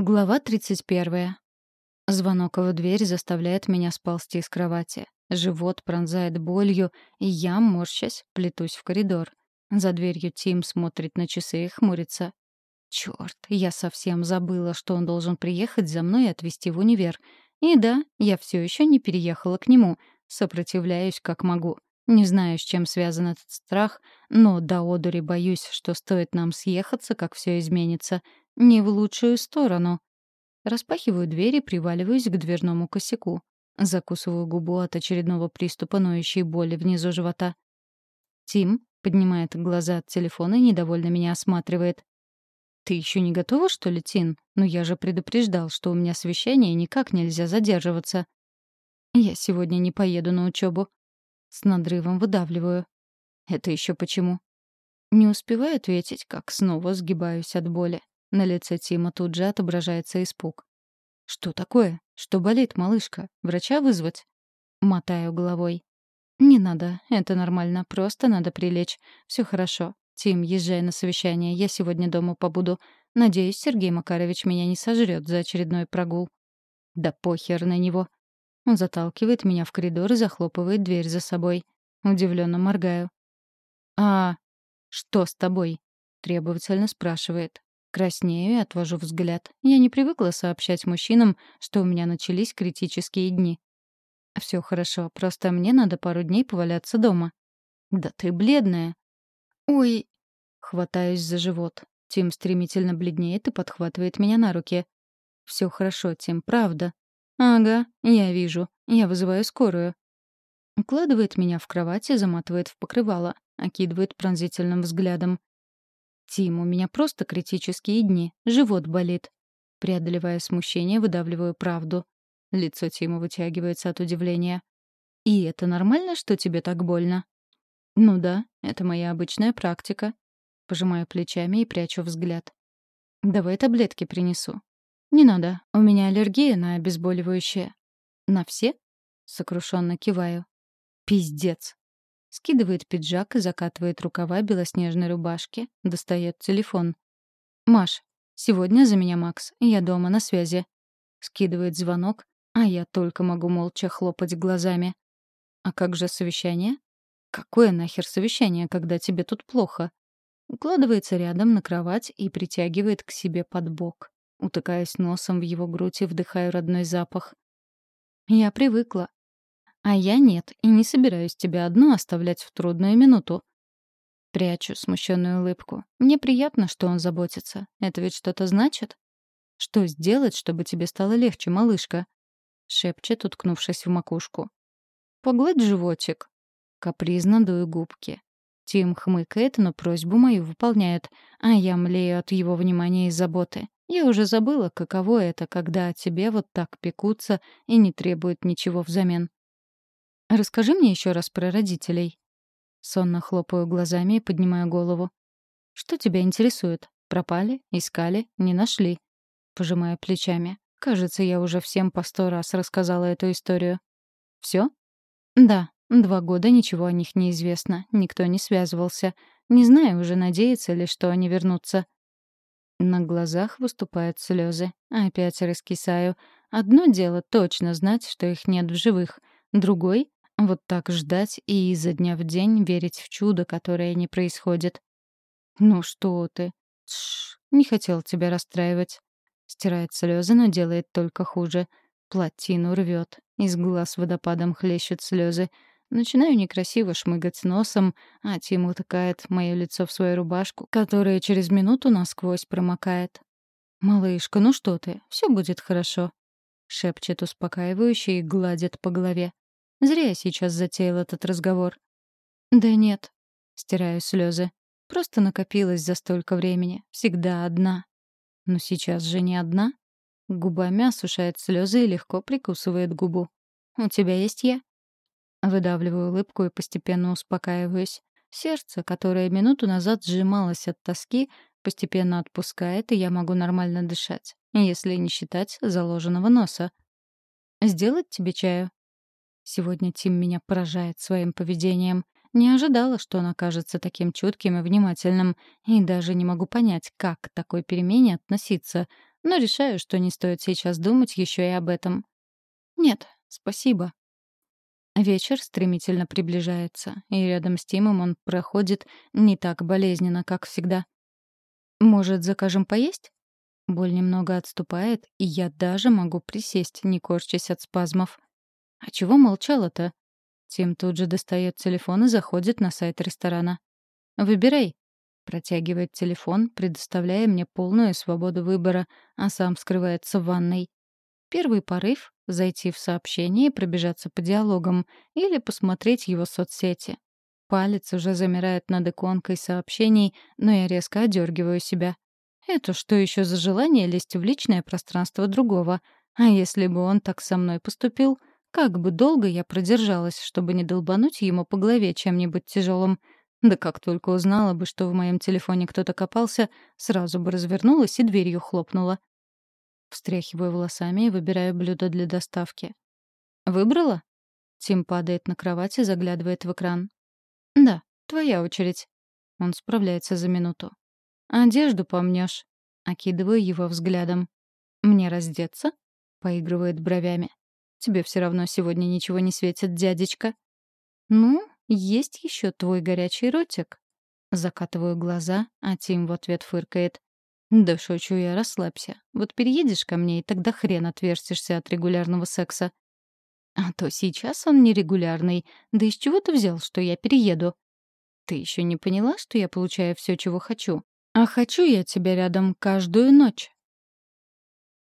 Глава 31. Звонок в дверь заставляет меня сползти с кровати. Живот пронзает болью, и я, морщась, плетусь в коридор. За дверью Тим смотрит на часы и хмурится. Чёрт, я совсем забыла, что он должен приехать за мной и отвезти в универ. И да, я все еще не переехала к нему. Сопротивляюсь как могу. Не знаю, с чем связан этот страх, но до одури боюсь, что стоит нам съехаться, как все изменится — не в лучшую сторону. Распахиваю дверь и приваливаюсь к дверному косяку. Закусываю губу от очередного приступа ноющей боли внизу живота. Тим поднимает глаза от телефона и недовольно меня осматривает. «Ты еще не готова, что ли, Тин? Но я же предупреждал, что у меня совещание никак нельзя задерживаться». «Я сегодня не поеду на учебу. С надрывом выдавливаю. «Это еще почему?» Не успеваю ответить, как снова сгибаюсь от боли. На лице Тима тут же отображается испуг. «Что такое? Что болит, малышка? Врача вызвать?» Мотаю головой. «Не надо, это нормально, просто надо прилечь. Все хорошо. Тим, езжай на совещание, я сегодня дома побуду. Надеюсь, Сергей Макарович меня не сожрет за очередной прогул». «Да похер на него». Он заталкивает меня в коридор и захлопывает дверь за собой. Удивленно моргаю. «А что с тобой?» — требовательно спрашивает. Краснею и отвожу взгляд. Я не привыкла сообщать мужчинам, что у меня начались критические дни. Все хорошо, просто мне надо пару дней поваляться дома. Да ты бледная. Ой. Хватаюсь за живот. Тим стремительно бледнеет и подхватывает меня на руки. Все хорошо, Тим, правда. Ага, я вижу. Я вызываю скорую. Укладывает меня в кровать и заматывает в покрывало, окидывает пронзительным взглядом. «Тим, у меня просто критические дни. Живот болит». Преодолевая смущение, выдавливаю правду. Лицо Тима вытягивается от удивления. «И это нормально, что тебе так больно?» «Ну да, это моя обычная практика». Пожимаю плечами и прячу взгляд. «Давай таблетки принесу». «Не надо, у меня аллергия на обезболивающее». «На все?» — сокрушенно киваю. «Пиздец. Скидывает пиджак и закатывает рукава белоснежной рубашки, достает телефон. «Маш, сегодня за меня Макс, я дома на связи». Скидывает звонок, а я только могу молча хлопать глазами. «А как же совещание?» «Какое нахер совещание, когда тебе тут плохо?» Укладывается рядом на кровать и притягивает к себе под бок. Утыкаясь носом в его грудь и вдыхаю родной запах. Я привыкла. А я нет, и не собираюсь тебя одну оставлять в трудную минуту. Прячу смущенную улыбку. Мне приятно, что он заботится. Это ведь что-то значит? Что сделать, чтобы тебе стало легче, малышка? Шепчет, уткнувшись в макушку. Погладь животик. Капризно дую губки. Тим хмыкает, но просьбу мою выполняет, а я млею от его внимания и заботы. Я уже забыла, каково это, когда о тебе вот так пекутся и не требуют ничего взамен. «Расскажи мне еще раз про родителей». Сонно хлопаю глазами и поднимаю голову. «Что тебя интересует? Пропали? Искали? Не нашли?» Пожимаю плечами. Кажется, я уже всем по сто раз рассказала эту историю. Все? Да, два года ничего о них не известно, никто не связывался. Не знаю уже, надеяться ли, что они вернутся. На глазах выступают слезы. Опять раскисаю. Одно дело точно знать, что их нет в живых. Другой вот так ждать и изо дня в день верить в чудо, которое не происходит. «Ну что ты? Тш, не хотел тебя расстраивать». Стирает слезы, но делает только хуже. Плотину рвет. Из глаз водопадом хлещут слезы. Начинаю некрасиво шмыгать носом, а Тим утыкает мое лицо в свою рубашку, которая через минуту насквозь промокает. «Малышка, ну что ты? Все будет хорошо», — шепчет успокаивающе и гладит по голове. Зря я сейчас затеял этот разговор. Да нет, стираю слезы. Просто накопилась за столько времени. Всегда одна. Но сейчас же не одна. Губами осушает слезы и легко прикусывает губу. «У тебя есть я?» Выдавливаю улыбку и постепенно успокаиваюсь. Сердце, которое минуту назад сжималось от тоски, постепенно отпускает, и я могу нормально дышать, если не считать заложенного носа. «Сделать тебе чаю?» Сегодня Тим меня поражает своим поведением. Не ожидала, что он окажется таким чутким и внимательным, и даже не могу понять, как к такой перемене относиться. но решаю, что не стоит сейчас думать еще и об этом. Нет, спасибо. Вечер стремительно приближается, и рядом с Тимом он проходит не так болезненно, как всегда. «Может, закажем поесть?» Боль немного отступает, и я даже могу присесть, не корчась от спазмов. «А чего молчала-то?» Тим тут же достает телефон и заходит на сайт ресторана. «Выбирай». Протягивает телефон, предоставляя мне полную свободу выбора, а сам скрывается в ванной. Первый порыв — зайти в сообщение и пробежаться по диалогам или посмотреть его соцсети. Палец уже замирает над иконкой сообщений, но я резко одергиваю себя. Это что еще за желание лезть в личное пространство другого? А если бы он так со мной поступил, как бы долго я продержалась, чтобы не долбануть ему по голове чем-нибудь тяжелым? Да как только узнала бы, что в моем телефоне кто-то копался, сразу бы развернулась и дверью хлопнула. Встряхиваю волосами и выбираю блюдо для доставки. «Выбрала?» Тим падает на кровать и заглядывает в экран. «Да, твоя очередь». Он справляется за минуту. «Одежду помнешь. Окидываю его взглядом. «Мне раздеться?» — поигрывает бровями. «Тебе все равно сегодня ничего не светит, дядечка». «Ну, есть еще твой горячий ротик». Закатываю глаза, а Тим в ответ фыркает. «Да шучу я, расслабься. Вот переедешь ко мне, и тогда хрен отвертишься от регулярного секса». «А то сейчас он нерегулярный. Да из чего ты взял, что я перееду?» «Ты еще не поняла, что я получаю все, чего хочу? А хочу я тебя рядом каждую ночь.